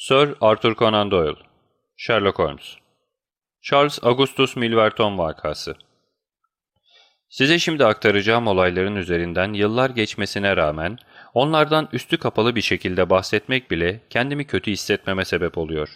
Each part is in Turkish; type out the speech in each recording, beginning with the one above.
Sir Arthur Conan Doyle Sherlock Holmes Charles Augustus Milverton vakası Size şimdi aktaracağım olayların üzerinden yıllar geçmesine rağmen onlardan üstü kapalı bir şekilde bahsetmek bile kendimi kötü hissetmeme sebep oluyor.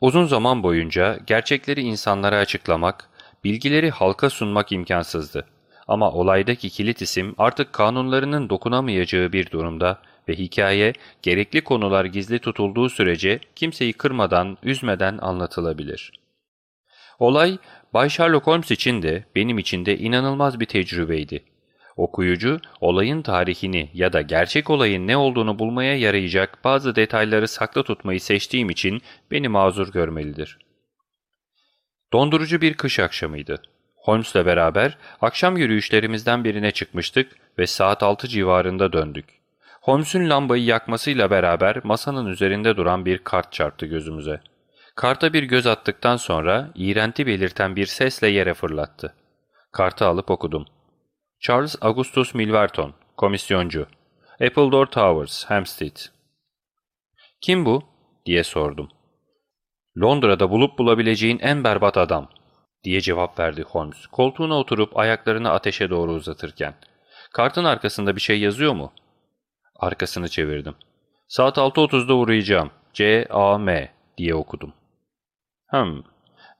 Uzun zaman boyunca gerçekleri insanlara açıklamak, bilgileri halka sunmak imkansızdı. Ama olaydaki kilit isim artık kanunlarının dokunamayacağı bir durumda ve hikaye gerekli konular gizli tutulduğu sürece kimseyi kırmadan, üzmeden anlatılabilir. Olay Bay Sherlock Holmes için de benim için de inanılmaz bir tecrübeydi. Okuyucu olayın tarihini ya da gerçek olayın ne olduğunu bulmaya yarayacak bazı detayları saklı tutmayı seçtiğim için beni mazur görmelidir. Dondurucu bir kış akşamıydı. Holmes'la beraber akşam yürüyüşlerimizden birine çıkmıştık ve saat 6 civarında döndük. Holmes'un lambayı yakmasıyla beraber masanın üzerinde duran bir kart çarptı gözümüze. Karta bir göz attıktan sonra iğrenti belirten bir sesle yere fırlattı. Kartı alıp okudum. Charles Augustus Milverton, komisyoncu. Appledore Towers, Hampstead. Kim bu? diye sordum. Londra'da bulup bulabileceğin en berbat adam, diye cevap verdi Holmes, koltuğuna oturup ayaklarını ateşe doğru uzatırken. Kartın arkasında bir şey yazıyor mu? Arkasını çevirdim. Saat 6.30'da uğrayacağım. C-A-M diye okudum. Hım,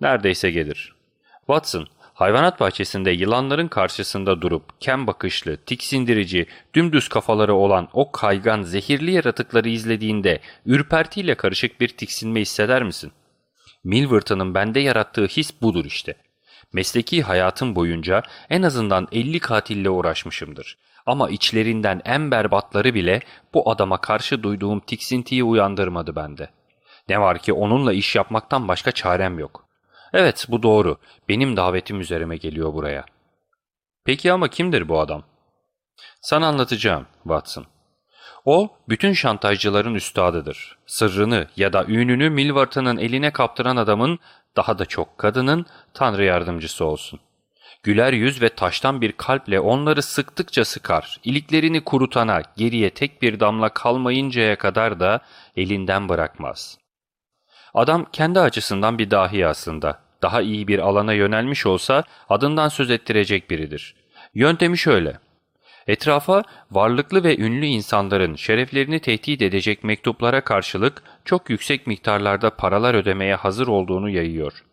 neredeyse gelir. Watson, hayvanat bahçesinde yılanların karşısında durup kem bakışlı, tiksindirici, dümdüz kafaları olan o kaygan, zehirli yaratıkları izlediğinde ürpertiyle karışık bir tiksinme hisseder misin? Milverton'ın bende yarattığı his budur işte. Mesleki hayatım boyunca en azından 50 katille uğraşmışımdır. Ama içlerinden en berbatları bile bu adama karşı duyduğum tiksintiyi uyandırmadı bende. Ne var ki onunla iş yapmaktan başka çarem yok. Evet bu doğru. Benim davetim üzerime geliyor buraya. Peki ama kimdir bu adam? Sana anlatacağım Watson. O, bütün şantajcıların üstadıdır. Sırrını ya da ününü Milverton'ın eline kaptıran adamın, daha da çok kadının, Tanrı yardımcısı olsun. Güler yüz ve taştan bir kalple onları sıktıkça sıkar, iliklerini kurutana, geriye tek bir damla kalmayıncaya kadar da elinden bırakmaz. Adam kendi açısından bir dahi aslında. Daha iyi bir alana yönelmiş olsa adından söz ettirecek biridir. Yöntemi şöyle. Etrafa varlıklı ve ünlü insanların şereflerini tehdit edecek mektuplara karşılık çok yüksek miktarlarda paralar ödemeye hazır olduğunu yayıyor.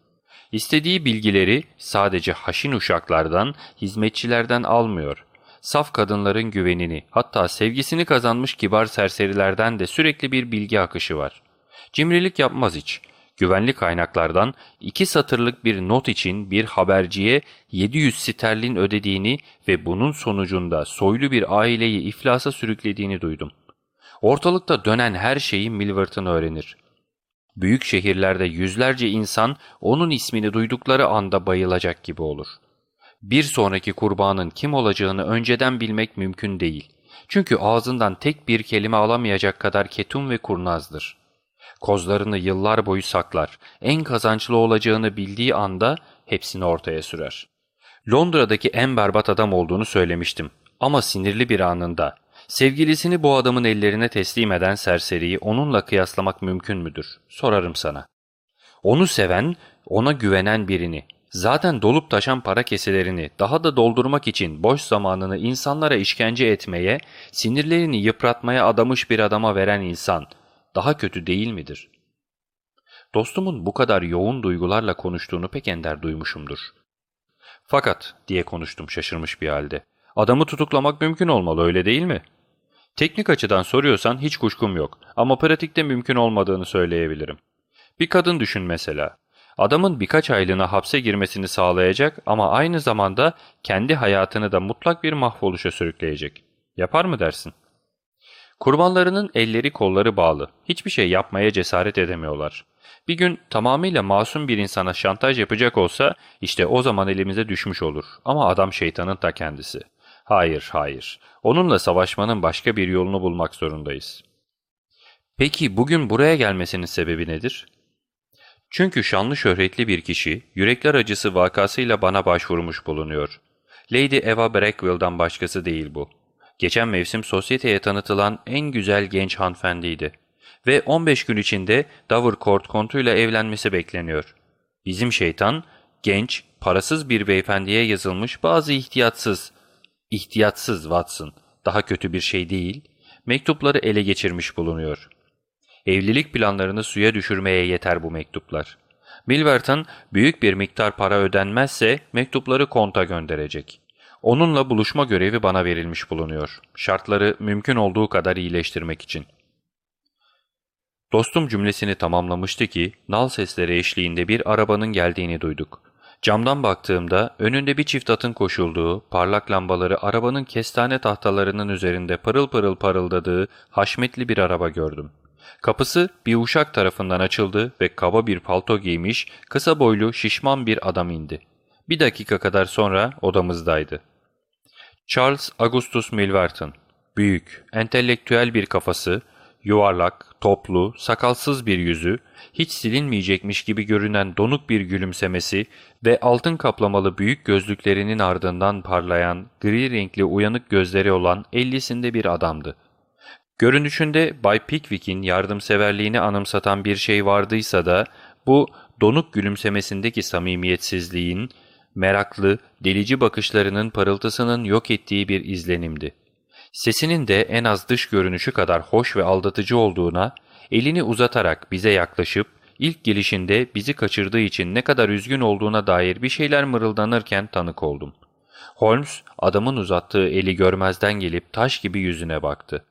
İstediği bilgileri sadece haşin uşaklardan, hizmetçilerden almıyor. Saf kadınların güvenini, hatta sevgisini kazanmış kibar serserilerden de sürekli bir bilgi akışı var. Cimrilik yapmaz hiç. Güvenli kaynaklardan iki satırlık bir not için bir haberciye 700 sterlin ödediğini ve bunun sonucunda soylu bir aileyi iflasa sürüklediğini duydum. Ortalıkta dönen her şeyi Milverton öğrenir. Büyük şehirlerde yüzlerce insan onun ismini duydukları anda bayılacak gibi olur. Bir sonraki kurbanın kim olacağını önceden bilmek mümkün değil. Çünkü ağzından tek bir kelime alamayacak kadar ketum ve kurnazdır. Kozlarını yıllar boyu saklar, en kazançlı olacağını bildiği anda hepsini ortaya sürer. Londra'daki en berbat adam olduğunu söylemiştim ama sinirli bir anında Sevgilisini bu adamın ellerine teslim eden serseriyi onunla kıyaslamak mümkün müdür? Sorarım sana. Onu seven, ona güvenen birini, zaten dolup taşan para keselerini daha da doldurmak için boş zamanını insanlara işkence etmeye, sinirlerini yıpratmaya adamış bir adama veren insan, daha kötü değil midir? Dostumun bu kadar yoğun duygularla konuştuğunu pek ender duymuşumdur. Fakat diye konuştum şaşırmış bir halde. Adamı tutuklamak mümkün olmalı öyle değil mi? Teknik açıdan soruyorsan hiç kuşkum yok ama pratikte mümkün olmadığını söyleyebilirim. Bir kadın düşün mesela. Adamın birkaç aylığına hapse girmesini sağlayacak ama aynı zamanda kendi hayatını da mutlak bir mahvoluşa sürükleyecek. Yapar mı dersin? Kurbanlarının elleri kolları bağlı. Hiçbir şey yapmaya cesaret edemiyorlar. Bir gün tamamıyla masum bir insana şantaj yapacak olsa işte o zaman elimize düşmüş olur. Ama adam şeytanın ta kendisi. Hayır, hayır. Onunla savaşmanın başka bir yolunu bulmak zorundayız. Peki bugün buraya gelmesinin sebebi nedir? Çünkü şanlı şöhretli bir kişi yürekler acısı vakasıyla bana başvurmuş bulunuyor. Lady Eva Brackwell'dan başkası değil bu. Geçen mevsim sosyeteye tanıtılan en güzel genç hanımefendiydi. Ve 15 gün içinde Dovercourt kontuyla evlenmesi bekleniyor. Bizim şeytan, genç, parasız bir beyefendiye yazılmış bazı ihtiyatsız, ihtiyatsız Watson, daha kötü bir şey değil, mektupları ele geçirmiş bulunuyor. Evlilik planlarını suya düşürmeye yeter bu mektuplar. Milverton büyük bir miktar para ödenmezse mektupları konta gönderecek. Onunla buluşma görevi bana verilmiş bulunuyor. Şartları mümkün olduğu kadar iyileştirmek için. Dostum cümlesini tamamlamıştı ki nal sesleri eşliğinde bir arabanın geldiğini duyduk. Camdan baktığımda önünde bir çift atın koşulduğu, parlak lambaları arabanın kestane tahtalarının üzerinde pırıl pırıl parıldadığı haşmetli bir araba gördüm. Kapısı bir uşak tarafından açıldı ve kaba bir palto giymiş, kısa boylu, şişman bir adam indi. Bir dakika kadar sonra odamızdaydı. Charles Augustus Milverton, büyük, entelektüel bir kafası, yuvarlak, toplu, sakalsız bir yüzü, hiç silinmeyecekmiş gibi görünen donuk bir gülümsemesi ve altın kaplamalı büyük gözlüklerinin ardından parlayan, gri renkli uyanık gözleri olan ellisinde bir adamdı. Görünüşünde Bay Pickwick'in yardımseverliğini anımsatan bir şey vardıysa da bu donuk gülümsemesindeki samimiyetsizliğin, meraklı, delici bakışlarının parıltısının yok ettiği bir izlenimdi. Sesinin de en az dış görünüşü kadar hoş ve aldatıcı olduğuna, elini uzatarak bize yaklaşıp, ilk gelişinde bizi kaçırdığı için ne kadar üzgün olduğuna dair bir şeyler mırıldanırken tanık oldum. Holmes, adamın uzattığı eli görmezden gelip taş gibi yüzüne baktı.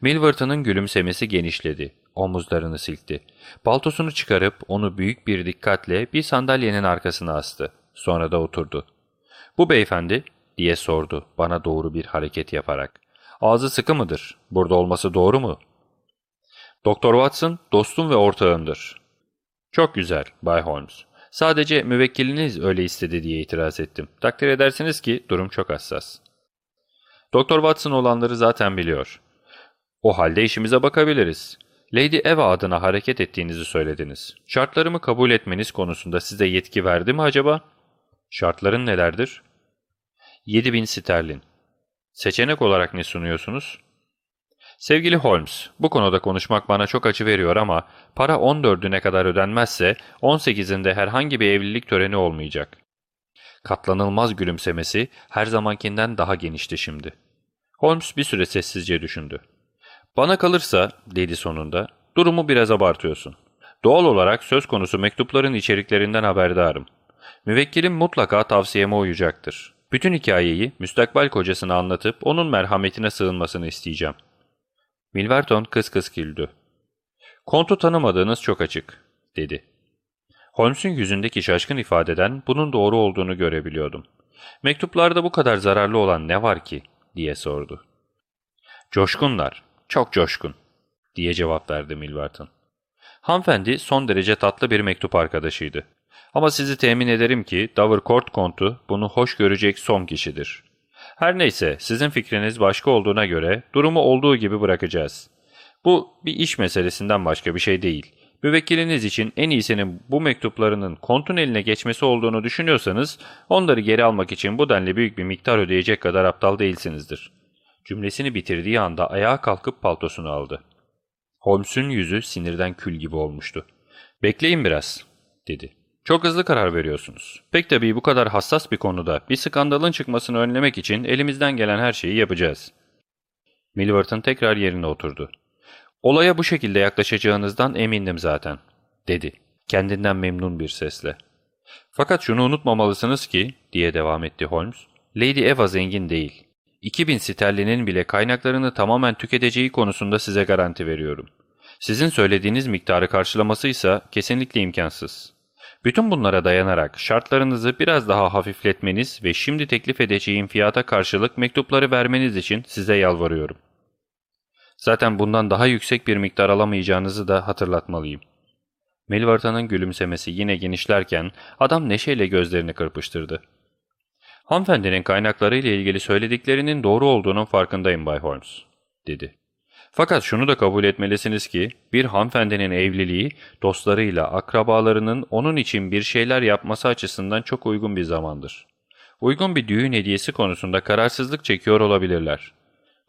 Milverton'ın gülümsemesi genişledi. Omuzlarını silkti. Paltosunu çıkarıp onu büyük bir dikkatle bir sandalyenin arkasına astı. Sonra da oturdu. ''Bu beyefendi?'' diye sordu bana doğru bir hareket yaparak. ''Ağzı sıkı mıdır? Burada olması doğru mu?'' ''Doktor Watson dostum ve ortağımdır.'' ''Çok güzel Bay Holmes. Sadece müvekkiliniz öyle istedi diye itiraz ettim. Takdir edersiniz ki durum çok hassas.'' Doktor Watson olanları zaten biliyor. O halde işimize bakabiliriz. Lady Eva adına hareket ettiğinizi söylediniz. Şartlarımı kabul etmeniz konusunda size yetki verdi mi acaba? Şartların nelerdir? 7000 sterlin. Seçenek olarak ne sunuyorsunuz? Sevgili Holmes, bu konuda konuşmak bana çok acı veriyor ama para 14'üne kadar ödenmezse 18'inde herhangi bir evlilik töreni olmayacak. Katlanılmaz gülümsemesi her zamankinden daha genişti şimdi. Holmes bir süre sessizce düşündü. Bana kalırsa, dedi sonunda, durumu biraz abartıyorsun. Doğal olarak söz konusu mektupların içeriklerinden haberdarım. Müvekkilim mutlaka tavsiyeme uyacaktır. Bütün hikayeyi müstakbel kocasına anlatıp onun merhametine sığınmasını isteyeceğim. Milverton kıs kıs güldü. Kontu tanımadığınız çok açık, dedi. Holmes'un yüzündeki şaşkın ifadeden bunun doğru olduğunu görebiliyordum. Mektuplarda bu kadar zararlı olan ne var ki, diye sordu. Coşkunlar, çok coşkun, diye cevap verdi Milverton. Hanımefendi son derece tatlı bir mektup arkadaşıydı. Ama sizi temin ederim ki Dovercourt kontu bunu hoş görecek son kişidir. Her neyse sizin fikriniz başka olduğuna göre durumu olduğu gibi bırakacağız. Bu bir iş meselesinden başka bir şey değil. Müvekkiliniz için en iyisinin bu mektuplarının kontun eline geçmesi olduğunu düşünüyorsanız onları geri almak için bu denli büyük bir miktar ödeyecek kadar aptal değilsinizdir. Cümlesini bitirdiği anda ayağa kalkıp paltosunu aldı. Holmes'un yüzü sinirden kül gibi olmuştu. ''Bekleyin biraz.'' dedi. ''Çok hızlı karar veriyorsunuz. Pek tabii bu kadar hassas bir konuda bir skandalın çıkmasını önlemek için elimizden gelen her şeyi yapacağız.'' Milverton tekrar yerine oturdu. ''Olaya bu şekilde yaklaşacağınızdan emindim zaten.'' dedi kendinden memnun bir sesle. ''Fakat şunu unutmamalısınız ki'' diye devam etti Holmes, ''Lady Eva zengin değil. 2000 sterlinin bile kaynaklarını tamamen tüketeceği konusunda size garanti veriyorum. Sizin söylediğiniz miktarı karşılaması ise kesinlikle imkansız. Bütün bunlara dayanarak şartlarınızı biraz daha hafifletmeniz ve şimdi teklif edeceğim fiyata karşılık mektupları vermeniz için size yalvarıyorum. Zaten bundan daha yüksek bir miktar alamayacağınızı da hatırlatmalıyım. Melvarta'nın gülümsemesi yine genişlerken adam neşeyle gözlerini kırpıştırdı. Hanımefendinin kaynaklarıyla ilgili söylediklerinin doğru olduğunun farkındayım Bay Holmes, dedi. Fakat şunu da kabul etmelisiniz ki bir hanımefendinin evliliği dostlarıyla, akrabalarının onun için bir şeyler yapması açısından çok uygun bir zamandır. Uygun bir düğün hediyesi konusunda kararsızlık çekiyor olabilirler.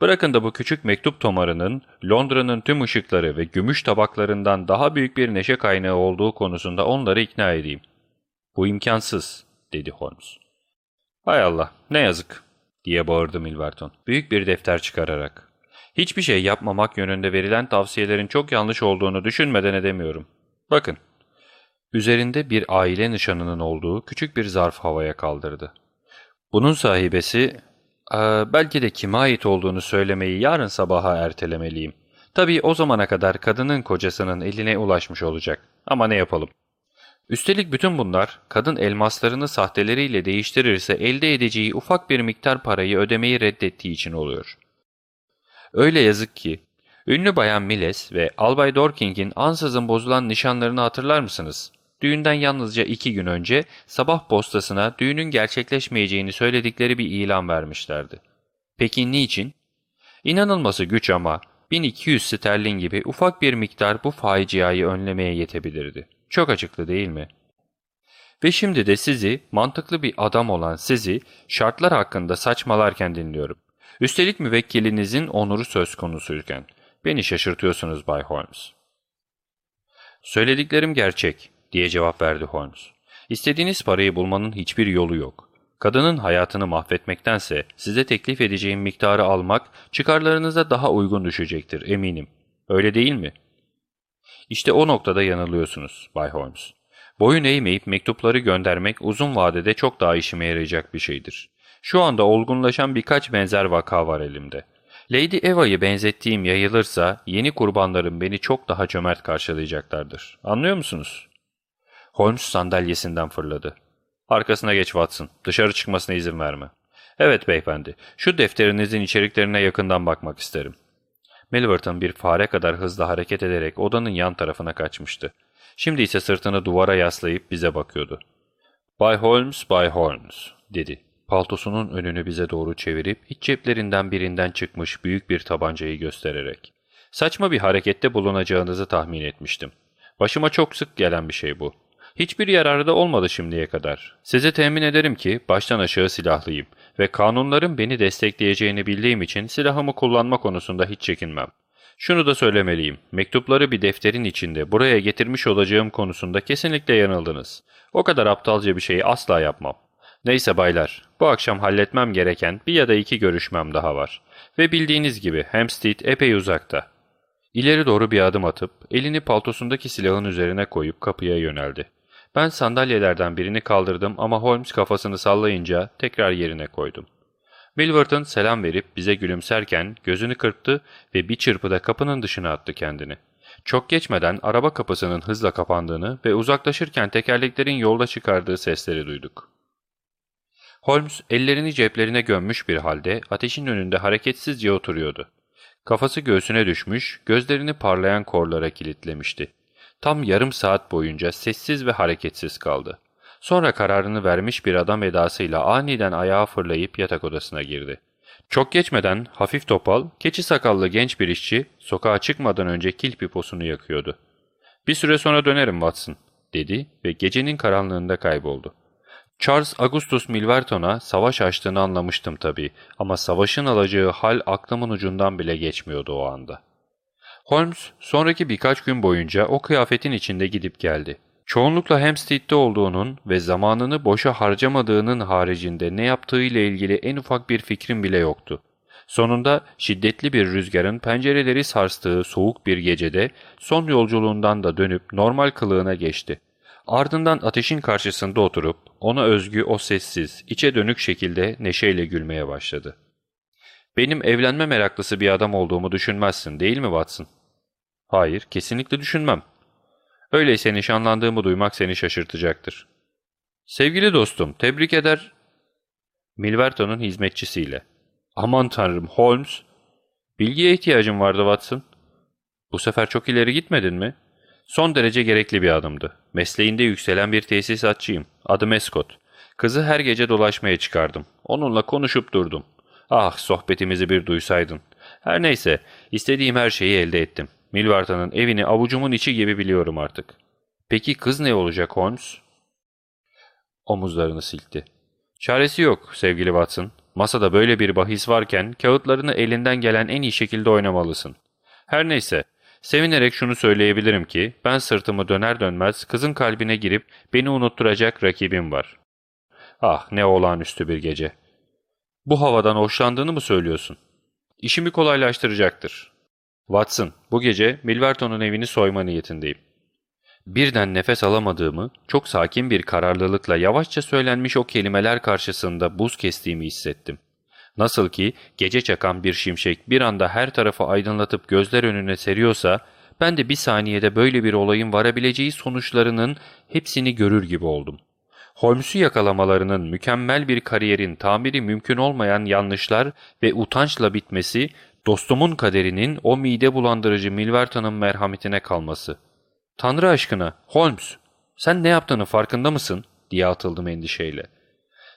Bırakın da bu küçük mektup tomarının Londra'nın tüm ışıkları ve gümüş tabaklarından daha büyük bir neşe kaynağı olduğu konusunda onları ikna edeyim. Bu imkansız, dedi Holmes. Hay Allah, ne yazık, diye bağırdı Milverton, büyük bir defter çıkararak. Hiçbir şey yapmamak yönünde verilen tavsiyelerin çok yanlış olduğunu düşünmeden edemiyorum. Bakın, üzerinde bir aile nişanının olduğu küçük bir zarf havaya kaldırdı. Bunun sahibesi ee, belki de kime ait olduğunu söylemeyi yarın sabaha ertelemeliyim. Tabii o zamana kadar kadının kocasının eline ulaşmış olacak. Ama ne yapalım? Üstelik bütün bunlar kadın elmaslarını sahteleriyle değiştirirse elde edeceği ufak bir miktar parayı ödemeyi reddettiği için oluyor. Öyle yazık ki ünlü bayan Miles ve Albay Dorking'in ansızın bozulan nişanlarını hatırlar mısınız? Düğünden yalnızca iki gün önce sabah postasına düğünün gerçekleşmeyeceğini söyledikleri bir ilan vermişlerdi. Peki niçin? İnanılması güç ama 1200 sterlin gibi ufak bir miktar bu faciayı önlemeye yetebilirdi. Çok açıklı değil mi? Ve şimdi de sizi, mantıklı bir adam olan sizi şartlar hakkında saçmalarken dinliyorum. Üstelik müvekkilinizin onuru söz konusuyken. Beni şaşırtıyorsunuz Bay Holmes. Söylediklerim gerçek diye cevap verdi Holmes. İstediğiniz parayı bulmanın hiçbir yolu yok. Kadının hayatını mahvetmektense size teklif edeceğim miktarı almak çıkarlarınıza daha uygun düşecektir eminim. Öyle değil mi? İşte o noktada yanılıyorsunuz Bay Holmes. Boyun eğmeyip mektupları göndermek uzun vadede çok daha işime yarayacak bir şeydir. Şu anda olgunlaşan birkaç benzer vaka var elimde. Lady Eva'yı benzettiğim yayılırsa yeni kurbanlarım beni çok daha cömert karşılayacaklardır. Anlıyor musunuz? Holmes sandalyesinden fırladı. Arkasına geç Watson. Dışarı çıkmasına izin verme. Evet beyefendi. Şu defterinizin içeriklerine yakından bakmak isterim. Milverton bir fare kadar hızlı hareket ederek odanın yan tarafına kaçmıştı. Şimdi ise sırtını duvara yaslayıp bize bakıyordu. Bay Holmes, Bay Holmes, dedi. Paltosunun önünü bize doğru çevirip iç ceplerinden birinden çıkmış büyük bir tabancayı göstererek. Saçma bir harekette bulunacağınızı tahmin etmiştim. Başıma çok sık gelen bir şey bu. Hiçbir yararı da olmadı şimdiye kadar. Size temin ederim ki baştan aşağı silahlıyım ve kanunların beni destekleyeceğini bildiğim için silahımı kullanma konusunda hiç çekinmem. Şunu da söylemeliyim, mektupları bir defterin içinde buraya getirmiş olacağım konusunda kesinlikle yanıldınız. O kadar aptalca bir şeyi asla yapmam. Neyse baylar, bu akşam halletmem gereken bir ya da iki görüşmem daha var. Ve bildiğiniz gibi Hampstead epey uzakta. İleri doğru bir adım atıp elini paltosundaki silahın üzerine koyup kapıya yöneldi. Ben sandalyelerden birini kaldırdım ama Holmes kafasını sallayınca tekrar yerine koydum. Milverton selam verip bize gülümserken gözünü kırptı ve bir çırpıda kapının dışına attı kendini. Çok geçmeden araba kapısının hızla kapandığını ve uzaklaşırken tekerleklerin yolda çıkardığı sesleri duyduk. Holmes ellerini ceplerine gömmüş bir halde ateşin önünde hareketsizce oturuyordu. Kafası göğsüne düşmüş, gözlerini parlayan korlara kilitlemişti. Tam yarım saat boyunca sessiz ve hareketsiz kaldı. Sonra kararını vermiş bir adam edasıyla aniden ayağa fırlayıp yatak odasına girdi. Çok geçmeden hafif topal, keçi sakallı genç bir işçi sokağa çıkmadan önce kil piposunu yakıyordu. ''Bir süre sonra dönerim Watson.'' dedi ve gecenin karanlığında kayboldu. Charles Augustus Milverton'a savaş açtığını anlamıştım tabii ama savaşın alacağı hal aklımın ucundan bile geçmiyordu o anda. Holmes sonraki birkaç gün boyunca o kıyafetin içinde gidip geldi. Çoğunlukla Hampstead'de olduğunun ve zamanını boşa harcamadığının haricinde ne yaptığıyla ilgili en ufak bir fikrim bile yoktu. Sonunda şiddetli bir rüzgarın pencereleri sarstığı soğuk bir gecede son yolculuğundan da dönüp normal kılığına geçti. Ardından ateşin karşısında oturup ona özgü o sessiz, içe dönük şekilde neşeyle gülmeye başladı. ''Benim evlenme meraklısı bir adam olduğumu düşünmezsin değil mi Watson?'' Hayır, kesinlikle düşünmem. Öyleyse nişanlandığımı duymak seni şaşırtacaktır. Sevgili dostum, tebrik eder... Milverton'un hizmetçisiyle. Aman tanrım, Holmes. Bilgiye ihtiyacım vardı Watson. Bu sefer çok ileri gitmedin mi? Son derece gerekli bir adımdı. Mesleğinde yükselen bir tesisatçıyım. Adım Escott. Kızı her gece dolaşmaya çıkardım. Onunla konuşup durdum. Ah sohbetimizi bir duysaydın. Her neyse istediğim her şeyi elde ettim. Milvarta'nın evini avucumun içi gibi biliyorum artık. Peki kız ne olacak Holmes? Omuzlarını silkti. Çaresi yok sevgili Watson. Masada böyle bir bahis varken kağıtlarını elinden gelen en iyi şekilde oynamalısın. Her neyse, sevinerek şunu söyleyebilirim ki ben sırtımı döner dönmez kızın kalbine girip beni unutturacak rakibim var. Ah ne olağanüstü bir gece. Bu havadan hoşlandığını mı söylüyorsun? İşimi kolaylaştıracaktır. Watson, bu gece Milverton'un evini soyma niyetindeyim. Birden nefes alamadığımı, çok sakin bir kararlılıkla yavaşça söylenmiş o kelimeler karşısında buz kestiğimi hissettim. Nasıl ki gece çakan bir şimşek bir anda her tarafı aydınlatıp gözler önüne seriyorsa, ben de bir saniyede böyle bir olayın varabileceği sonuçlarının hepsini görür gibi oldum. Holmes'u yakalamalarının mükemmel bir kariyerin tamiri mümkün olmayan yanlışlar ve utançla bitmesi, dostumun kaderinin o mide bulandırıcı Milverton'un merhametine kalması. Tanrı aşkına, Holmes, sen ne yaptığını farkında mısın? diye atıldım endişeyle.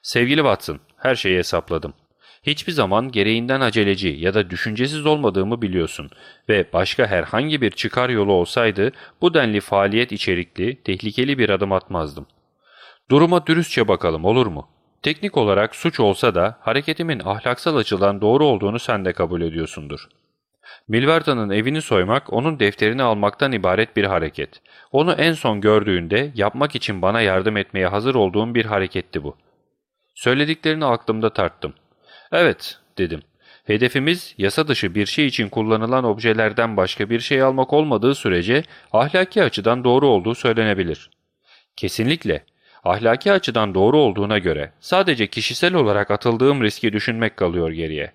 Sevgili Watson, her şeyi hesapladım. Hiçbir zaman gereğinden aceleci ya da düşüncesiz olmadığımı biliyorsun ve başka herhangi bir çıkar yolu olsaydı bu denli faaliyet içerikli, tehlikeli bir adım atmazdım. Duruma dürüstçe bakalım olur mu? Teknik olarak suç olsa da hareketimin ahlaksal açıdan doğru olduğunu sen de kabul ediyorsundur. Milverton'ın evini soymak onun defterini almaktan ibaret bir hareket. Onu en son gördüğünde yapmak için bana yardım etmeye hazır olduğum bir hareketti bu. Söylediklerini aklımda tarttım. Evet, dedim. Hedefimiz yasa dışı bir şey için kullanılan objelerden başka bir şey almak olmadığı sürece ahlaki açıdan doğru olduğu söylenebilir. Kesinlikle. Ahlaki açıdan doğru olduğuna göre sadece kişisel olarak atıldığım riski düşünmek kalıyor geriye.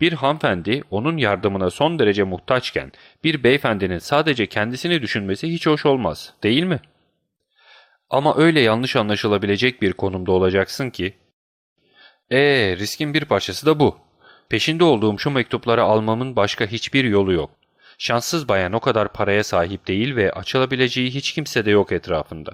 Bir hanımefendi onun yardımına son derece muhtaçken bir beyefendinin sadece kendisini düşünmesi hiç hoş olmaz, değil mi? Ama öyle yanlış anlaşılabilecek bir konumda olacaksın ki... Eee riskin bir parçası da bu. Peşinde olduğum şu mektupları almamın başka hiçbir yolu yok. Şanssız bayan o kadar paraya sahip değil ve açılabileceği hiç kimse de yok etrafında.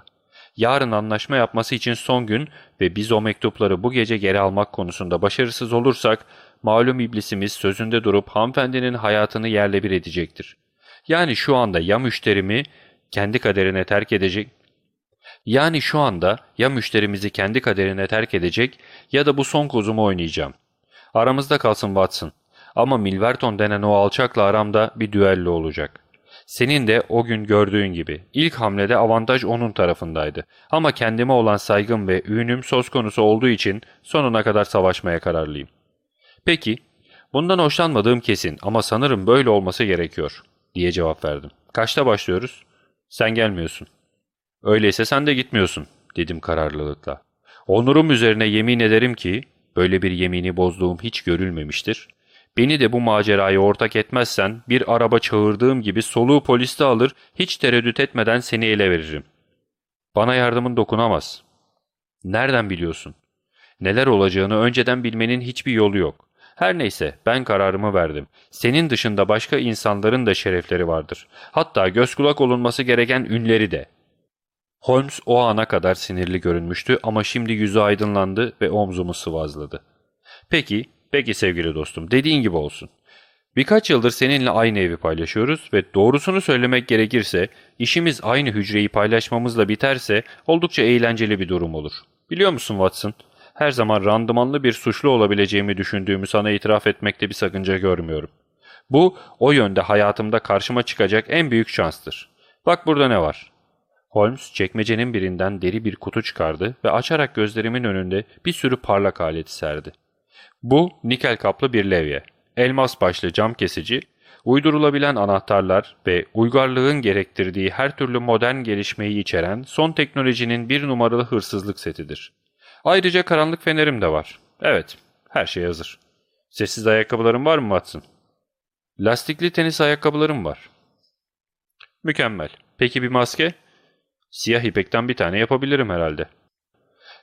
Yarın anlaşma yapması için son gün ve biz o mektupları bu gece geri almak konusunda başarısız olursak malum iblisimiz sözünde durup hanımefendinin hayatını yerle bir edecektir. Yani şu anda ya müşterimi kendi kaderine terk edecek yani şu anda ya müşterimizi kendi kaderine terk edecek ya da bu son kozumu oynayacağım. Aramızda kalsın Watson. Ama Milverton denen o alçakla aramda bir düello olacak. Senin de o gün gördüğün gibi ilk hamlede avantaj onun tarafındaydı. Ama kendime olan saygım ve ünüm söz konusu olduğu için sonuna kadar savaşmaya kararlıyım. Peki, bundan hoşlanmadığım kesin ama sanırım böyle olması gerekiyor diye cevap verdim. Kaçta başlıyoruz? Sen gelmiyorsun. Öyleyse sen de gitmiyorsun dedim kararlılıkla. Onurum üzerine yemin ederim ki böyle bir yemini bozduğum hiç görülmemiştir. Beni de bu maceraya ortak etmezsen bir araba çağırdığım gibi soluğu poliste alır hiç tereddüt etmeden seni ele veririm. Bana yardımın dokunamaz. Nereden biliyorsun? Neler olacağını önceden bilmenin hiçbir yolu yok. Her neyse ben kararımı verdim. Senin dışında başka insanların da şerefleri vardır. Hatta göz kulak olunması gereken ünleri de. Holmes o ana kadar sinirli görünmüştü ama şimdi yüzü aydınlandı ve omzumu sıvazladı. Peki, peki sevgili dostum dediğin gibi olsun. Birkaç yıldır seninle aynı evi paylaşıyoruz ve doğrusunu söylemek gerekirse işimiz aynı hücreyi paylaşmamızla biterse oldukça eğlenceli bir durum olur. Biliyor musun Watson? her zaman randımanlı bir suçlu olabileceğimi düşündüğümü sana itiraf etmekte bir sakınca görmüyorum. Bu, o yönde hayatımda karşıma çıkacak en büyük şanstır. Bak burada ne var. Holmes çekmecenin birinden deri bir kutu çıkardı ve açarak gözlerimin önünde bir sürü parlak aleti serdi. Bu nikel kaplı bir levye, elmas başlı cam kesici, uydurulabilen anahtarlar ve uygarlığın gerektirdiği her türlü modern gelişmeyi içeren son teknolojinin bir numaralı hırsızlık setidir. Ayrıca karanlık fenerim de var. Evet, her şey hazır. Sessiz ayakkabılarım var mı Watson? Lastikli tenis ayakkabılarım var. Mükemmel. Peki bir maske? Siyah ipekten bir tane yapabilirim herhalde.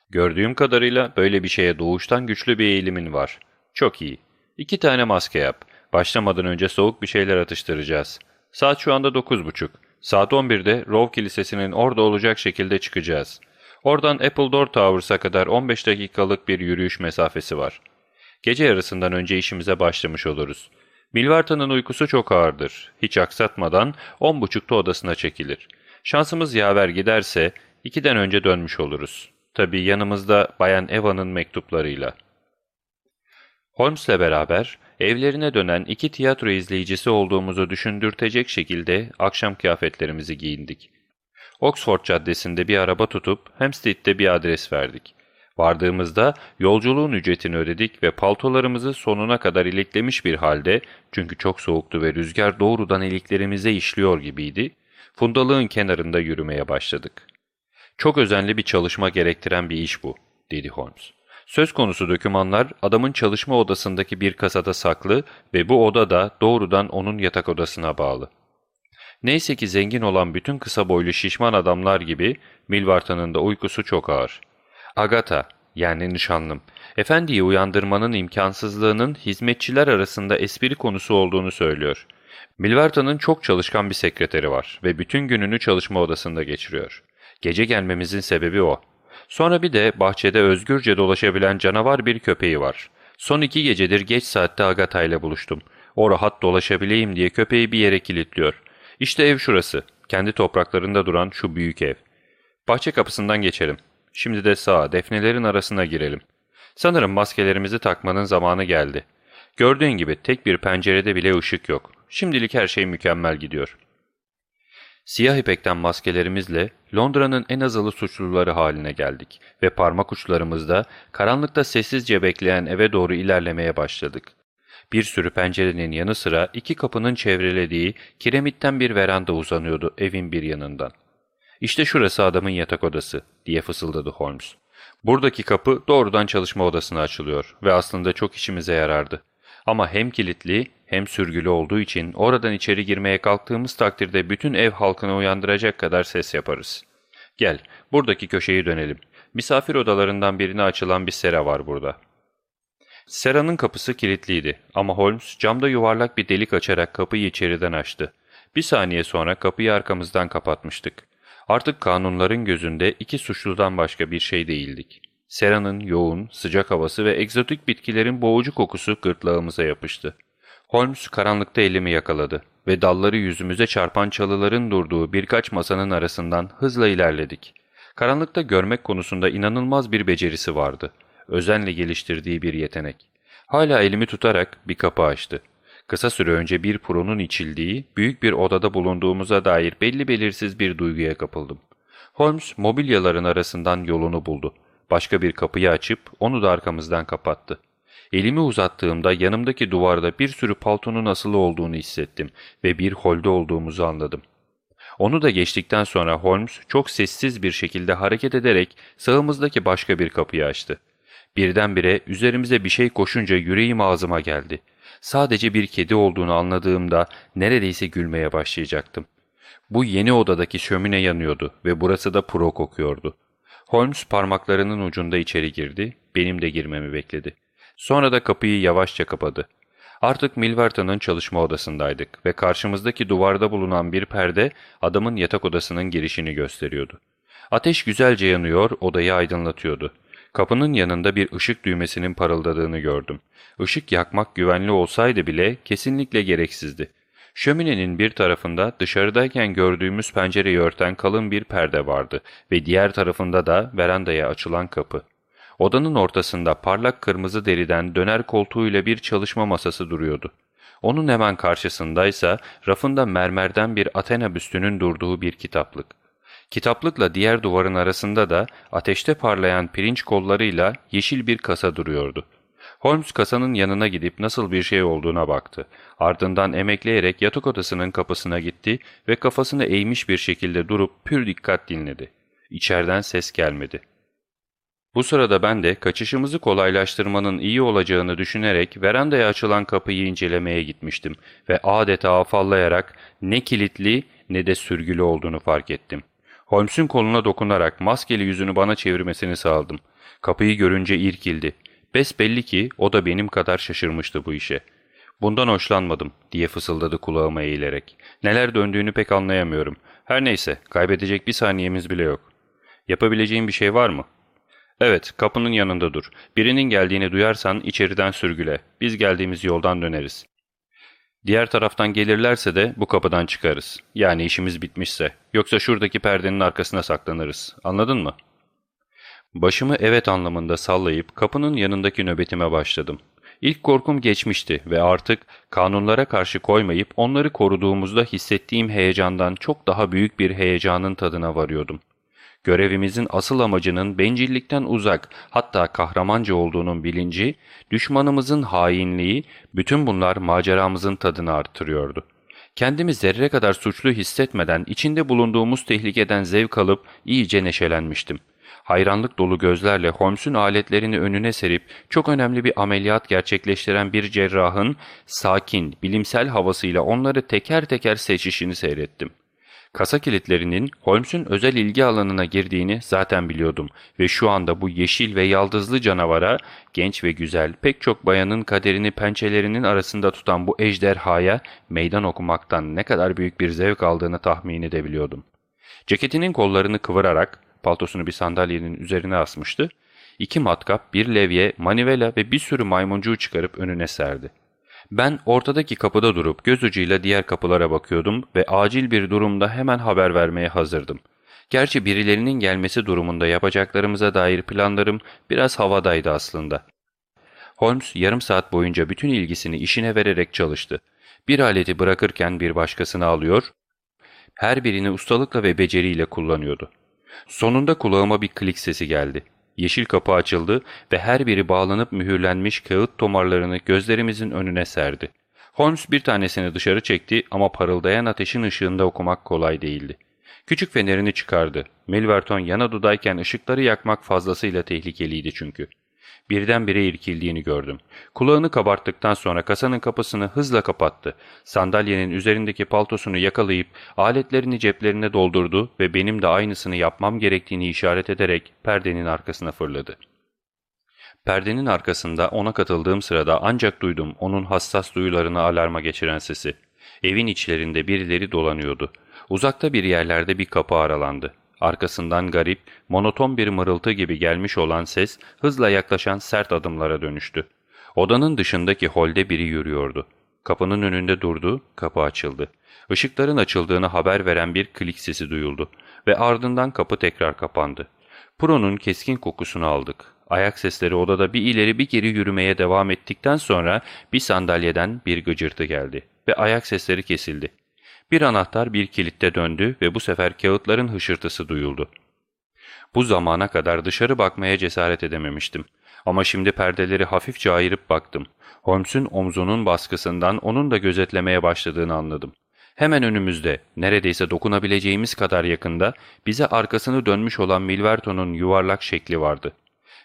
Gördüğüm kadarıyla böyle bir şeye doğuştan güçlü bir eğilimin var. Çok iyi. İki tane maske yap. Başlamadan önce soğuk bir şeyler atıştıracağız. Saat şu anda 9.30. Saat 11'de Rove Kilisesi'nin orada olacak şekilde çıkacağız. Oradan Appledore Towers'a kadar 15 dakikalık bir yürüyüş mesafesi var. Gece yarısından önce işimize başlamış oluruz. Milvarta'nın uykusu çok ağırdır. Hiç aksatmadan 10.30'da odasına çekilir. Şansımız yaver giderse 2'den önce dönmüş oluruz. Tabii yanımızda Bayan Eva'nın mektuplarıyla. Holmes'le beraber evlerine dönen iki tiyatro izleyicisi olduğumuzu düşündürtecek şekilde akşam kıyafetlerimizi giyindik. Oxford Caddesi'nde bir araba tutup Hampstead'de bir adres verdik. Vardığımızda yolculuğun ücretini ödedik ve paltolarımızı sonuna kadar iliklemiş bir halde, çünkü çok soğuktu ve rüzgar doğrudan iliklerimize işliyor gibiydi, fundalığın kenarında yürümeye başladık. Çok özenli bir çalışma gerektiren bir iş bu, dedi Holmes. Söz konusu dokümanlar adamın çalışma odasındaki bir kasada saklı ve bu oda da doğrudan onun yatak odasına bağlı. Neyse ki zengin olan bütün kısa boylu şişman adamlar gibi Milvartan'ın da uykusu çok ağır. Agata yani nişanlım, efendiyi uyandırmanın imkansızlığının hizmetçiler arasında espri konusu olduğunu söylüyor. Milvartan'ın çok çalışkan bir sekreteri var ve bütün gününü çalışma odasında geçiriyor. Gece gelmemizin sebebi o. Sonra bir de bahçede özgürce dolaşabilen canavar bir köpeği var. Son iki gecedir geç saatte Agata ile buluştum. O rahat dolaşabileyim diye köpeği bir yere kilitliyor. İşte ev şurası. Kendi topraklarında duran şu büyük ev. Bahçe kapısından geçelim. Şimdi de sağa, defnelerin arasına girelim. Sanırım maskelerimizi takmanın zamanı geldi. Gördüğün gibi tek bir pencerede bile ışık yok. Şimdilik her şey mükemmel gidiyor. Siyah ipekten maskelerimizle Londra'nın en azılı suçluları haline geldik ve parmak uçlarımızda karanlıkta sessizce bekleyen eve doğru ilerlemeye başladık. Bir sürü pencerenin yanı sıra iki kapının çevrelediği kiremitten bir veranda uzanıyordu evin bir yanından. ''İşte şurası adamın yatak odası.'' diye fısıldadı Holmes. Buradaki kapı doğrudan çalışma odasına açılıyor ve aslında çok işimize yarardı. Ama hem kilitli hem sürgülü olduğu için oradan içeri girmeye kalktığımız takdirde bütün ev halkını uyandıracak kadar ses yaparız. Gel, buradaki köşeyi dönelim. Misafir odalarından birine açılan bir sera var burada. Sera'nın kapısı kilitliydi ama Holmes camda yuvarlak bir delik açarak kapıyı içeriden açtı. Bir saniye sonra kapıyı arkamızdan kapatmıştık. Artık kanunların gözünde iki suçludan başka bir şey değildik. Sera'nın yoğun, sıcak havası ve egzotik bitkilerin boğucu kokusu gırtlağımıza yapıştı. Holmes karanlıkta elimi yakaladı ve dalları yüzümüze çarpan çalıların durduğu birkaç masanın arasından hızla ilerledik. Karanlıkta görmek konusunda inanılmaz bir becerisi vardı. Özenle geliştirdiği bir yetenek. Hala elimi tutarak bir kapı açtı. Kısa süre önce bir puronun içildiği, büyük bir odada bulunduğumuza dair belli belirsiz bir duyguya kapıldım. Holmes mobilyaların arasından yolunu buldu. Başka bir kapıyı açıp onu da arkamızdan kapattı. Elimi uzattığımda yanımdaki duvarda bir sürü paltonun asılı olduğunu hissettim ve bir holde olduğumuzu anladım. Onu da geçtikten sonra Holmes çok sessiz bir şekilde hareket ederek sağımızdaki başka bir kapıyı açtı. Birdenbire üzerimize bir şey koşunca yüreğim ağzıma geldi. Sadece bir kedi olduğunu anladığımda neredeyse gülmeye başlayacaktım. Bu yeni odadaki şömine yanıyordu ve burası da pro kokuyordu. Holmes parmaklarının ucunda içeri girdi, benim de girmemi bekledi. Sonra da kapıyı yavaşça kapadı. Artık Milverton'ın çalışma odasındaydık ve karşımızdaki duvarda bulunan bir perde adamın yatak odasının girişini gösteriyordu. Ateş güzelce yanıyor, odayı aydınlatıyordu. Kapının yanında bir ışık düğmesinin parıldadığını gördüm. Işık yakmak güvenli olsaydı bile kesinlikle gereksizdi. Şöminenin bir tarafında dışarıdayken gördüğümüz pencereyi örten kalın bir perde vardı ve diğer tarafında da verandaya açılan kapı. Odanın ortasında parlak kırmızı deriden döner koltuğuyla bir çalışma masası duruyordu. Onun hemen karşısındaysa rafında mermerden bir Athena büstünün durduğu bir kitaplık. Kitaplıkla diğer duvarın arasında da ateşte parlayan pirinç kollarıyla yeşil bir kasa duruyordu. Holmes kasanın yanına gidip nasıl bir şey olduğuna baktı. Ardından emekleyerek yatak odasının kapısına gitti ve kafasını eğmiş bir şekilde durup pür dikkat dinledi. İçeriden ses gelmedi. Bu sırada ben de kaçışımızı kolaylaştırmanın iyi olacağını düşünerek verandaya açılan kapıyı incelemeye gitmiştim ve adeta afallayarak ne kilitli ne de sürgülü olduğunu fark ettim. Holmes'un koluna dokunarak maskeli yüzünü bana çevirmesini sağladım. Kapıyı görünce irkildi. Besbelli ki o da benim kadar şaşırmıştı bu işe. Bundan hoşlanmadım diye fısıldadı kulağıma eğilerek. Neler döndüğünü pek anlayamıyorum. Her neyse kaybedecek bir saniyemiz bile yok. Yapabileceğim bir şey var mı? Evet kapının yanında dur. Birinin geldiğini duyarsan içeriden sürgüle. Biz geldiğimiz yoldan döneriz. Diğer taraftan gelirlerse de bu kapıdan çıkarız. Yani işimiz bitmişse. Yoksa şuradaki perdenin arkasına saklanırız. Anladın mı? Başımı evet anlamında sallayıp kapının yanındaki nöbetime başladım. İlk korkum geçmişti ve artık kanunlara karşı koymayıp onları koruduğumuzda hissettiğim heyecandan çok daha büyük bir heyecanın tadına varıyordum. Görevimizin asıl amacının bencillikten uzak hatta kahramanca olduğunun bilinci, düşmanımızın hainliği, bütün bunlar maceramızın tadını artırıyordu. Kendimi zerre kadar suçlu hissetmeden içinde bulunduğumuz tehlikeden zevk alıp iyice neşelenmiştim. Hayranlık dolu gözlerle Holmes'un aletlerini önüne serip çok önemli bir ameliyat gerçekleştiren bir cerrahın sakin, bilimsel havasıyla onları teker teker seçişini seyrettim. Kasa kilitlerinin Holmes'un özel ilgi alanına girdiğini zaten biliyordum ve şu anda bu yeşil ve yaldızlı canavara, genç ve güzel pek çok bayanın kaderini pençelerinin arasında tutan bu ejderhaya meydan okumaktan ne kadar büyük bir zevk aldığını tahmin edebiliyordum. Ceketinin kollarını kıvırarak paltosunu bir sandalyenin üzerine asmıştı. İki matkap, bir levye, manivela ve bir sürü maymuncuğu çıkarıp önüne serdi. Ben ortadaki kapıda durup göz ucuyla diğer kapılara bakıyordum ve acil bir durumda hemen haber vermeye hazırdım. Gerçi birilerinin gelmesi durumunda yapacaklarımıza dair planlarım biraz havadaydı aslında. Holmes yarım saat boyunca bütün ilgisini işine vererek çalıştı. Bir aleti bırakırken bir başkasını alıyor, her birini ustalıkla ve beceriyle kullanıyordu. Sonunda kulağıma bir klik sesi geldi. Yeşil kapı açıldı ve her biri bağlanıp mühürlenmiş kağıt tomarlarını gözlerimizin önüne serdi. Holmes bir tanesini dışarı çekti ama parıldayan ateşin ışığında okumak kolay değildi. Küçük fenerini çıkardı. Milverton yana dudayken ışıkları yakmak fazlasıyla tehlikeliydi çünkü. Birdenbire irkildiğini gördüm. Kulağını kabarttıktan sonra kasanın kapısını hızla kapattı. Sandalyenin üzerindeki paltosunu yakalayıp aletlerini ceplerine doldurdu ve benim de aynısını yapmam gerektiğini işaret ederek perdenin arkasına fırladı. Perdenin arkasında ona katıldığım sırada ancak duydum onun hassas duyularını alarma geçiren sesi. Evin içlerinde birileri dolanıyordu. Uzakta bir yerlerde bir kapı aralandı. Arkasından garip, monoton bir mırıltı gibi gelmiş olan ses hızla yaklaşan sert adımlara dönüştü. Odanın dışındaki holde biri yürüyordu. Kapının önünde durdu, kapı açıldı. Işıkların açıldığını haber veren bir klik sesi duyuldu ve ardından kapı tekrar kapandı. Pro'nun keskin kokusunu aldık. Ayak sesleri odada bir ileri bir geri yürümeye devam ettikten sonra bir sandalyeden bir gıcırtı geldi ve ayak sesleri kesildi. Bir anahtar bir kilitte döndü ve bu sefer kağıtların hışırtısı duyuldu. Bu zamana kadar dışarı bakmaya cesaret edememiştim. Ama şimdi perdeleri hafifçe ayırıp baktım. Holmes'un omzunun baskısından onun da gözetlemeye başladığını anladım. Hemen önümüzde, neredeyse dokunabileceğimiz kadar yakında, bize arkasını dönmüş olan Milverton'un yuvarlak şekli vardı.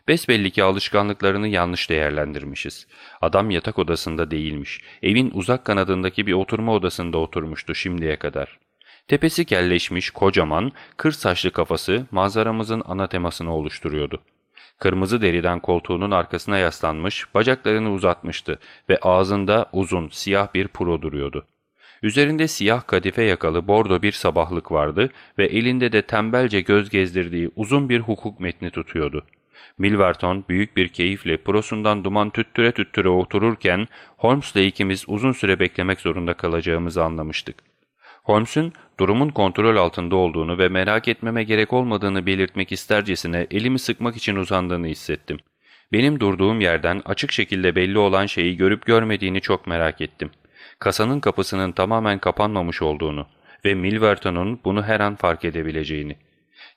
Besbelli ki alışkanlıklarını yanlış değerlendirmişiz. Adam yatak odasında değilmiş. Evin uzak kanadındaki bir oturma odasında oturmuştu şimdiye kadar. Tepesi kelleşmiş, kocaman, kır saçlı kafası manzaramızın ana temasını oluşturuyordu. Kırmızı deriden koltuğunun arkasına yaslanmış, bacaklarını uzatmıştı ve ağzında uzun, siyah bir puro duruyordu. Üzerinde siyah kadife yakalı bordo bir sabahlık vardı ve elinde de tembelce göz gezdirdiği uzun bir hukuk metni tutuyordu. Milverton büyük bir keyifle prosundan duman tüttüre tüttüre otururken Holmes'la ikimiz uzun süre beklemek zorunda kalacağımızı anlamıştık. Holmes'un durumun kontrol altında olduğunu ve merak etmeme gerek olmadığını belirtmek istercesine elimi sıkmak için uzandığını hissettim. Benim durduğum yerden açık şekilde belli olan şeyi görüp görmediğini çok merak ettim. Kasanın kapısının tamamen kapanmamış olduğunu ve Milverton'un bunu her an fark edebileceğini.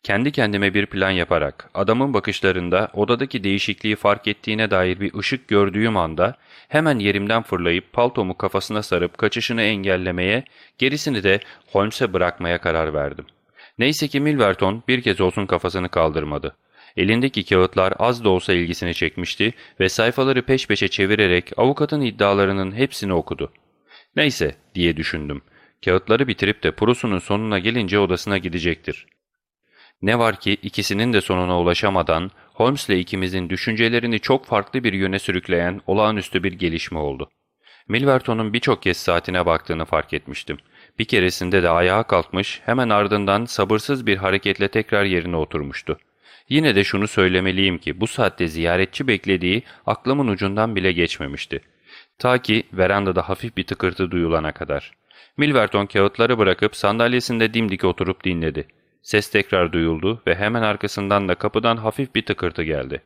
Kendi kendime bir plan yaparak adamın bakışlarında odadaki değişikliği fark ettiğine dair bir ışık gördüğüm anda hemen yerimden fırlayıp paltomu kafasına sarıp kaçışını engellemeye, gerisini de Holmes'e bırakmaya karar verdim. Neyse ki Milverton bir kez olsun kafasını kaldırmadı. Elindeki kağıtlar az da olsa ilgisini çekmişti ve sayfaları peş peşe çevirerek avukatın iddialarının hepsini okudu. Neyse diye düşündüm. Kağıtları bitirip de Prusu'nun sonuna gelince odasına gidecektir. Ne var ki ikisinin de sonuna ulaşamadan Holmes ile ikimizin düşüncelerini çok farklı bir yöne sürükleyen olağanüstü bir gelişme oldu. Milverton'un birçok kez saatine baktığını fark etmiştim. Bir keresinde de ayağa kalkmış, hemen ardından sabırsız bir hareketle tekrar yerine oturmuştu. Yine de şunu söylemeliyim ki bu saatte ziyaretçi beklediği aklımın ucundan bile geçmemişti. Ta ki verandada hafif bir tıkırtı duyulana kadar. Milverton kağıtları bırakıp sandalyesinde dimdik oturup dinledi. Ses tekrar duyuldu ve hemen arkasından da kapıdan hafif bir tıkırtı geldi.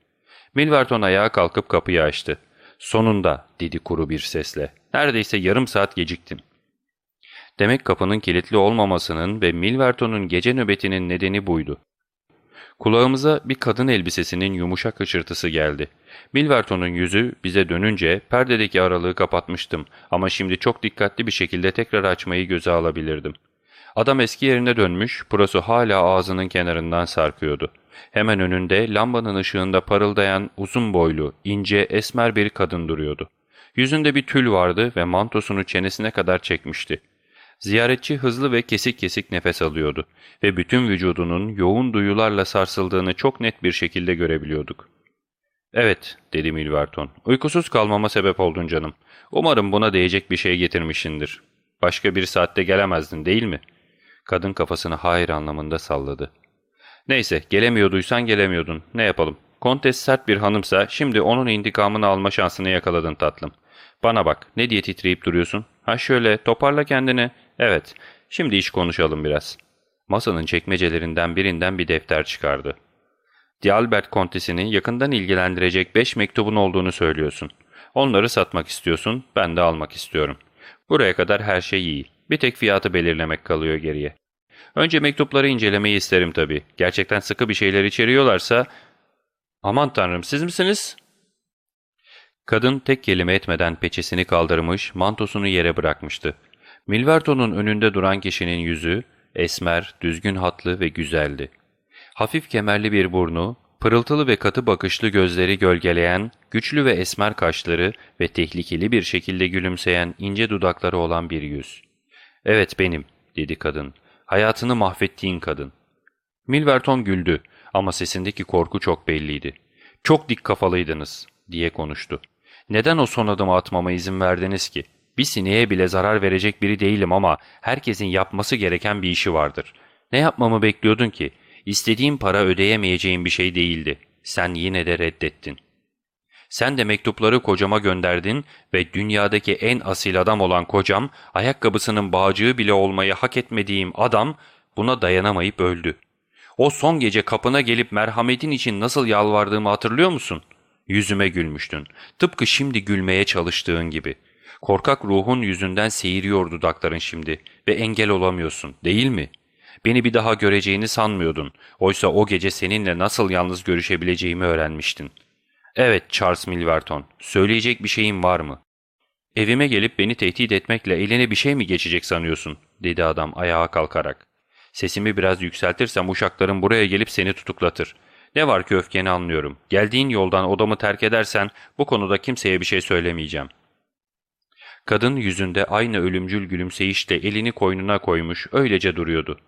Milverton ayağa kalkıp kapıyı açtı. ''Sonunda'' dedi kuru bir sesle. ''Neredeyse yarım saat geciktim.'' Demek kapının kilitli olmamasının ve Milverton'un gece nöbetinin nedeni buydu. Kulağımıza bir kadın elbisesinin yumuşak hışırtısı geldi. Milverton'un yüzü bize dönünce perdedeki aralığı kapatmıştım ama şimdi çok dikkatli bir şekilde tekrar açmayı göze alabilirdim. Adam eski yerine dönmüş, purosu hala ağzının kenarından sarkıyordu. Hemen önünde lambanın ışığında parıldayan uzun boylu, ince, esmer bir kadın duruyordu. Yüzünde bir tül vardı ve mantosunu çenesine kadar çekmişti. Ziyaretçi hızlı ve kesik kesik nefes alıyordu ve bütün vücudunun yoğun duyularla sarsıldığını çok net bir şekilde görebiliyorduk. ''Evet'' dedi Milverton. ''Uykusuz kalmama sebep oldun canım. Umarım buna değecek bir şey getirmişsindir. Başka bir saatte gelemezdin değil mi?'' Kadın kafasını hayır anlamında salladı. ''Neyse, gelemiyorduysan gelemiyordun. Ne yapalım? Kontes sert bir hanımsa şimdi onun intikamını alma şansını yakaladın tatlım. Bana bak, ne diye titreyip duruyorsun? Ha şöyle, toparla kendini. Evet, şimdi iş konuşalım biraz.'' Masanın çekmecelerinden birinden bir defter çıkardı. D'Albert Kontesi'ni yakından ilgilendirecek beş mektubun olduğunu söylüyorsun. Onları satmak istiyorsun, ben de almak istiyorum. Buraya kadar her şey iyi. Bir tek fiyatı belirlemek kalıyor geriye. Önce mektupları incelemeyi isterim tabii. Gerçekten sıkı bir şeyler içeriyorlarsa... Aman tanrım siz misiniz? Kadın tek kelime etmeden peçesini kaldırmış, mantosunu yere bırakmıştı. Milverton'un önünde duran kişinin yüzü, esmer, düzgün hatlı ve güzeldi. Hafif kemerli bir burnu, pırıltılı ve katı bakışlı gözleri gölgeleyen, güçlü ve esmer kaşları ve tehlikeli bir şekilde gülümseyen ince dudakları olan bir yüz. ''Evet benim.'' dedi kadın. ''Hayatını mahvettiğin kadın.'' Milverton güldü ama sesindeki korku çok belliydi. ''Çok dik kafalıydınız.'' diye konuştu. ''Neden o son adımı atmama izin verdiniz ki? Bir sineğe bile zarar verecek biri değilim ama herkesin yapması gereken bir işi vardır. Ne yapmamı bekliyordun ki? İstediğim para ödeyemeyeceğim bir şey değildi. Sen yine de reddettin. Sen de mektupları kocama gönderdin ve dünyadaki en asil adam olan kocam, ayakkabısının bağcığı bile olmayı hak etmediğim adam buna dayanamayıp öldü. O son gece kapına gelip merhametin için nasıl yalvardığımı hatırlıyor musun? Yüzüme gülmüştün. Tıpkı şimdi gülmeye çalıştığın gibi. Korkak ruhun yüzünden seyiriyor dudakların şimdi ve engel olamıyorsun değil mi?'' Beni bir daha göreceğini sanmıyordun. Oysa o gece seninle nasıl yalnız görüşebileceğimi öğrenmiştin. Evet Charles Milverton, söyleyecek bir şeyin var mı? Evime gelip beni tehdit etmekle eline bir şey mi geçecek sanıyorsun? dedi adam ayağa kalkarak. Sesimi biraz yükseltirsem uşaklarım buraya gelip seni tutuklatır. Ne var ki öfkeni anlıyorum. Geldiğin yoldan odamı terk edersen bu konuda kimseye bir şey söylemeyeceğim. Kadın yüzünde aynı ölümcül gülümseyişle elini koynuna koymuş öylece duruyordu.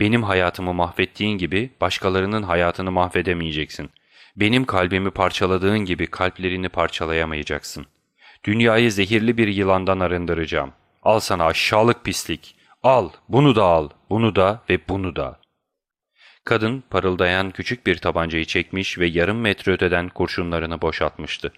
Benim hayatımı mahvettiğin gibi başkalarının hayatını mahvedemeyeceksin. Benim kalbimi parçaladığın gibi kalplerini parçalayamayacaksın. Dünyayı zehirli bir yılandan arındıracağım. Al sana aşağılık pislik. Al, bunu da al, bunu da ve bunu da. Kadın parıldayan küçük bir tabancayı çekmiş ve yarım metre öteden kurşunlarını boşaltmıştı.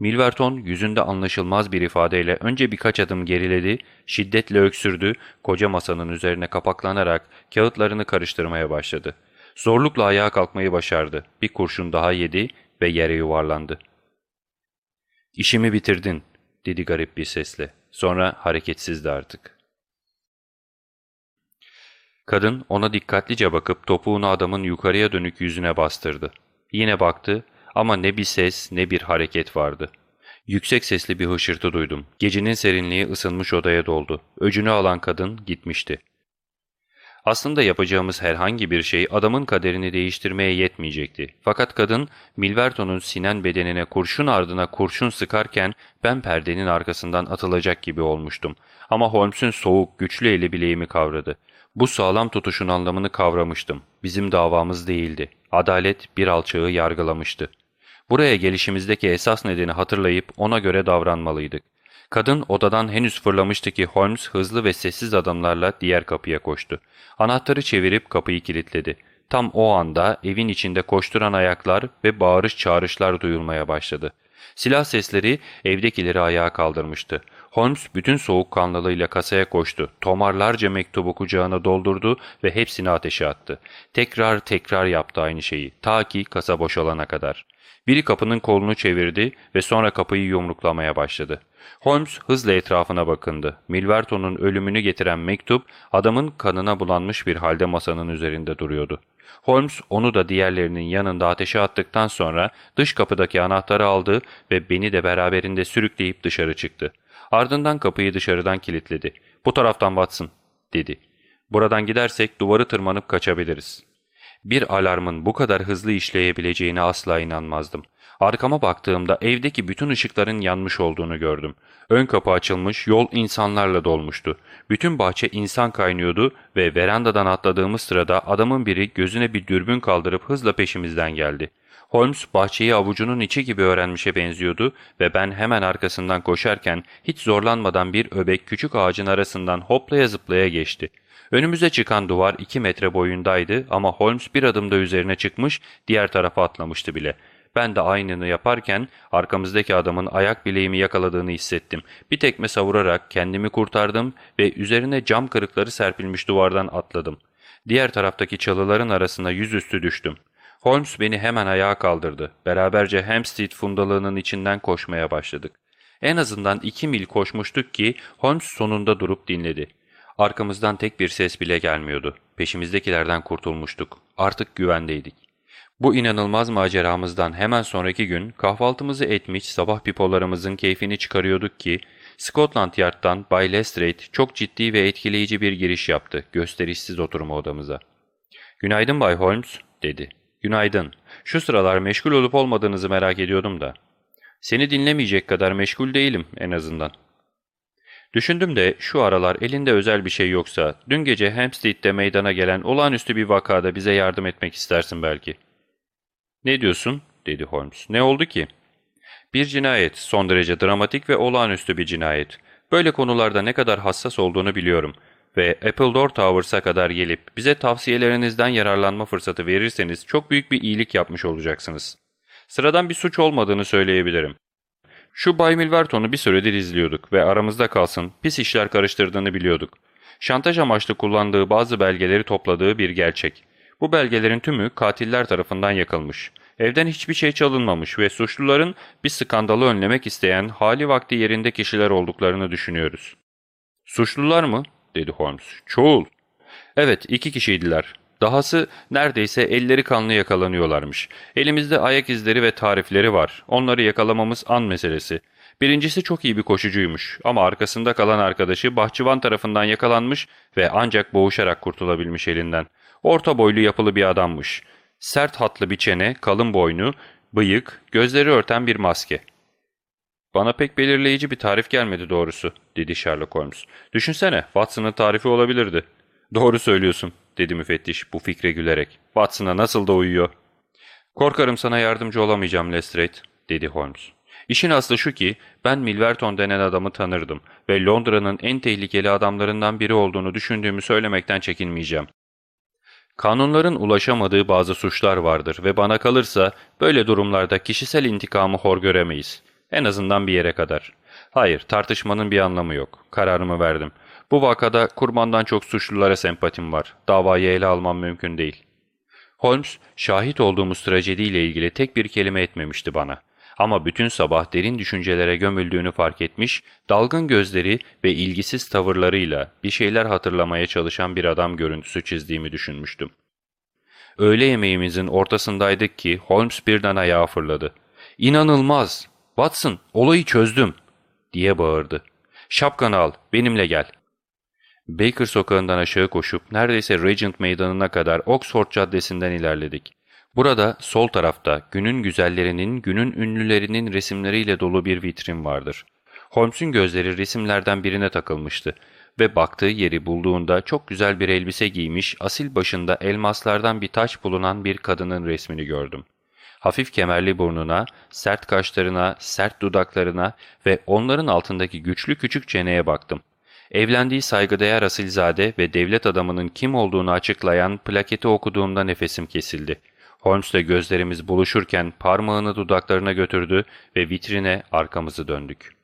Milverton yüzünde anlaşılmaz bir ifadeyle önce birkaç adım geriledi, şiddetle öksürdü, koca masanın üzerine kapaklanarak kağıtlarını karıştırmaya başladı. Zorlukla ayağa kalkmayı başardı. Bir kurşun daha yedi ve yere yuvarlandı. ''İşimi bitirdin.'' dedi garip bir sesle. Sonra hareketsizdi artık. Kadın ona dikkatlice bakıp topuğunu adamın yukarıya dönük yüzüne bastırdı. Yine baktı ama ne bir ses ne bir hareket vardı. Yüksek sesli bir hışırtı duydum. Gecenin serinliği ısınmış odaya doldu. Öcünü alan kadın gitmişti. Aslında yapacağımız herhangi bir şey adamın kaderini değiştirmeye yetmeyecekti. Fakat kadın Milverton'un sinen bedenine kurşun ardına kurşun sıkarken ben perdenin arkasından atılacak gibi olmuştum. Ama Holmes'un soğuk, güçlü eli bileğimi kavradı. Bu sağlam tutuşun anlamını kavramıştım. Bizim davamız değildi. Adalet bir alçağı yargılamıştı. Buraya gelişimizdeki esas nedeni hatırlayıp ona göre davranmalıydık. Kadın odadan henüz fırlamıştı ki Holmes hızlı ve sessiz adımlarla diğer kapıya koştu. Anahtarı çevirip kapıyı kilitledi. Tam o anda evin içinde koşturan ayaklar ve bağırış çağrışlar duyulmaya başladı. Silah sesleri evdekileri ayağa kaldırmıştı. Holmes bütün soğukkanlılığıyla kasaya koştu. Tomarlarca mektubu kucağına doldurdu ve hepsini ateşe attı. Tekrar tekrar yaptı aynı şeyi. Ta ki kasa boşalana kadar. Biri kapının kolunu çevirdi ve sonra kapıyı yumruklamaya başladı. Holmes hızla etrafına bakındı. Milverton'un ölümünü getiren mektup adamın kanına bulanmış bir halde masanın üzerinde duruyordu. Holmes onu da diğerlerinin yanında ateşe attıktan sonra dış kapıdaki anahtarı aldı ve beni de beraberinde sürükleyip dışarı çıktı. Ardından kapıyı dışarıdan kilitledi. ''Bu taraftan Watson.'' dedi. ''Buradan gidersek duvarı tırmanıp kaçabiliriz.'' Bir alarmın bu kadar hızlı işleyebileceğine asla inanmazdım. Arkama baktığımda evdeki bütün ışıkların yanmış olduğunu gördüm. Ön kapı açılmış, yol insanlarla dolmuştu. Bütün bahçe insan kaynıyordu ve verandadan atladığımız sırada adamın biri gözüne bir dürbün kaldırıp hızla peşimizden geldi. Holmes bahçeyi avucunun içi gibi öğrenmişe benziyordu ve ben hemen arkasından koşarken hiç zorlanmadan bir öbek küçük ağacın arasından hoplaya zıplaya geçti. Önümüze çıkan duvar 2 metre boyundaydı ama Holmes bir adımda üzerine çıkmış diğer tarafa atlamıştı bile. Ben de aynını yaparken arkamızdaki adamın ayak bileğimi yakaladığını hissettim. Bir tekme savurarak kendimi kurtardım ve üzerine cam kırıkları serpilmiş duvardan atladım. Diğer taraftaki çalıların arasına yüzüstü düştüm. Holmes beni hemen ayağa kaldırdı. Beraberce Hampstead fundalığının içinden koşmaya başladık. En azından iki mil koşmuştuk ki Holmes sonunda durup dinledi. Arkamızdan tek bir ses bile gelmiyordu. Peşimizdekilerden kurtulmuştuk. Artık güvendeydik. Bu inanılmaz maceramızdan hemen sonraki gün kahvaltımızı etmiş sabah pipolarımızın keyfini çıkarıyorduk ki Scotland Yard'dan Bay Lestrade çok ciddi ve etkileyici bir giriş yaptı gösterişsiz oturma odamıza. ''Günaydın Bay Holmes'' dedi. ''Günaydın. Şu sıralar meşgul olup olmadığınızı merak ediyordum da. Seni dinlemeyecek kadar meşgul değilim en azından.'' Düşündüm de şu aralar elinde özel bir şey yoksa dün gece Hampstead'de meydana gelen olağanüstü bir vakada bize yardım etmek istersin belki.'' ''Ne diyorsun?'' dedi Holmes. ''Ne oldu ki?'' ''Bir cinayet, son derece dramatik ve olağanüstü bir cinayet. Böyle konularda ne kadar hassas olduğunu biliyorum ve Appledore Towers'a kadar gelip bize tavsiyelerinizden yararlanma fırsatı verirseniz çok büyük bir iyilik yapmış olacaksınız. Sıradan bir suç olmadığını söyleyebilirim. Şu Bay Milverton'u bir süredir izliyorduk ve aramızda kalsın pis işler karıştırdığını biliyorduk. Şantaj amaçlı kullandığı bazı belgeleri topladığı bir gerçek. Bu belgelerin tümü katiller tarafından yakılmış. Evden hiçbir şey çalınmamış ve suçluların bir skandalı önlemek isteyen hali vakti yerinde kişiler olduklarını düşünüyoruz. Suçlular mı? Dedi Holmes. Çoğul. Evet iki kişiydiler. Dahası neredeyse elleri kanlı yakalanıyorlarmış. Elimizde ayak izleri ve tarifleri var. Onları yakalamamız an meselesi. Birincisi çok iyi bir koşucuymuş ama arkasında kalan arkadaşı bahçıvan tarafından yakalanmış ve ancak boğuşarak kurtulabilmiş elinden. Orta boylu yapılı bir adammış. Sert hatlı bir çene, kalın boynu, bıyık, gözleri örten bir maske. ''Bana pek belirleyici bir tarif gelmedi doğrusu.'' dedi Sherlock Holmes. ''Düşünsene, Watson'ın tarifi olabilirdi.'' ''Doğru söylüyorsun.'' dedi müfettiş bu fikre gülerek. ''Watson'a nasıl da uyuyor.'' ''Korkarım sana yardımcı olamayacağım Lestrade.'' dedi Holmes. İşin aslı şu ki ben Milverton denen adamı tanırdım ve Londra'nın en tehlikeli adamlarından biri olduğunu düşündüğümü söylemekten çekinmeyeceğim. Kanunların ulaşamadığı bazı suçlar vardır ve bana kalırsa böyle durumlarda kişisel intikamı hor göremeyiz. En azından bir yere kadar. Hayır, tartışmanın bir anlamı yok. Kararımı verdim. Bu vakada kurbandan çok suçlulara sempatim var. Davayı ele almam mümkün değil. Holmes, şahit olduğumuz trajediyle ilgili tek bir kelime etmemişti bana. Ama bütün sabah derin düşüncelere gömüldüğünü fark etmiş, dalgın gözleri ve ilgisiz tavırlarıyla bir şeyler hatırlamaya çalışan bir adam görüntüsü çizdiğimi düşünmüştüm. Öğle yemeğimizin ortasındaydık ki Holmes birden ayağa fırladı. ''İnanılmaz! Watson, olayı çözdüm!'' diye bağırdı. ''Şapkanı al, benimle gel.'' Baker sokağından aşağı koşup neredeyse Regent meydanına kadar Oxford caddesinden ilerledik. Burada sol tarafta günün güzellerinin, günün ünlülerinin resimleriyle dolu bir vitrin vardır. Holmes'un gözleri resimlerden birine takılmıştı ve baktığı yeri bulduğunda çok güzel bir elbise giymiş, asil başında elmaslardan bir taç bulunan bir kadının resmini gördüm. Hafif kemerli burnuna, sert kaşlarına, sert dudaklarına ve onların altındaki güçlü küçük çeneye baktım. Evlendiği saygıdeğer asilzade ve devlet adamının kim olduğunu açıklayan plaketi okuduğumda nefesim kesildi. Holmes'le gözlerimiz buluşurken parmağını dudaklarına götürdü ve vitrine arkamızı döndük.